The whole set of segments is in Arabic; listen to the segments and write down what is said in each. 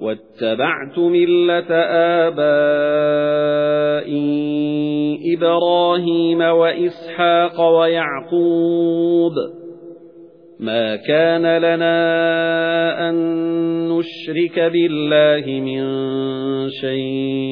وَاتَّبَعْتُ مِلَّةَ آبَائِي إِبْرَاهِيمَ وَإِسْحَاقَ وَيَعْقُوبَ. مَا كَانَ لَنَا أَن نُّشْرِكَ بِاللَّهِ مِن شَيْءٍ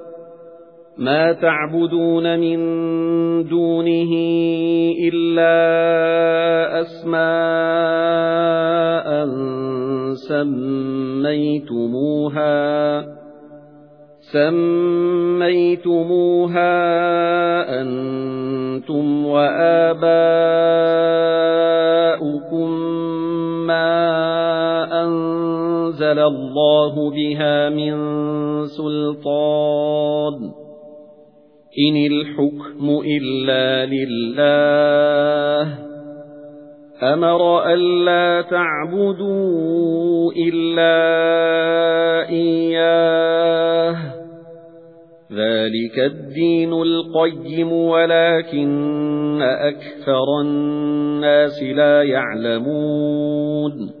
مَا تَعْبُدُونَ مِن دُونِهِ إِلَّا أَسْمَاءً سَمَّيْتُمُوهَا سَمَّيْتُمُوهَا أَنْتُمْ وَآبَاؤُكُمْ مَا أَنزَلَ اللَّهُ بِهَا مِن سُلْطَانٍ. إِنِ الْحُكْمُ إِلَّا لِلَّهِ. أَمَرَ أَلَّا تَعْبُدُوا إِلَّا إِيَّاهُ. ذَلِكَ الدِّينُ الْقَيِّمُ وَلَكِنَّ أَكْثَرَ النَّاسِ لَا يَعْلَمُونَ.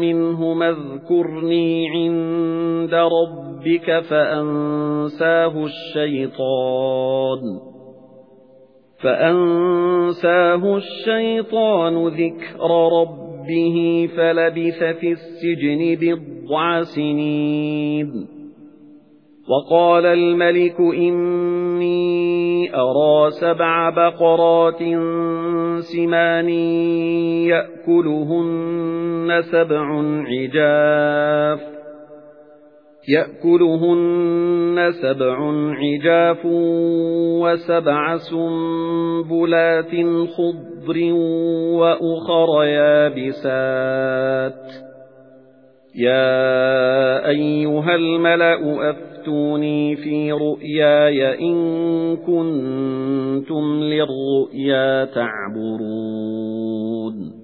مِنْهُ اذْكُرْنِي عِندَ رَبِّكَ فَأَنسَاهُ الشَّيْطَانُ فَأَنسَاهُ الشَّيْطَانُ ذِكْرَ رَبِّهِ فَلَبِثَ فِي السِّجْنِ بِضْعَ سِنِينَ وَقَالَ الْمَلِكُ إِنِّي أَرَى سَبْعَ بَقَرَاتٍ سِمَانٍ يَأْكُلُهُنَّ سَبْعٌ عِجَافٌ يَأْكُلُهُنَّ سَبْعٌ عِجَافٌ وَسَبْعَ سُنبُلَاتٍ خُضْرٍ وَأُخَرَ يَابِسَاتٍ. يَا أَيُّهَا الْمَلَأُ أَفْتُونِي فِي رُؤْيَايَ إِن كُنتُمْ لِلرُّؤْيَا تَعْبُرُونَ.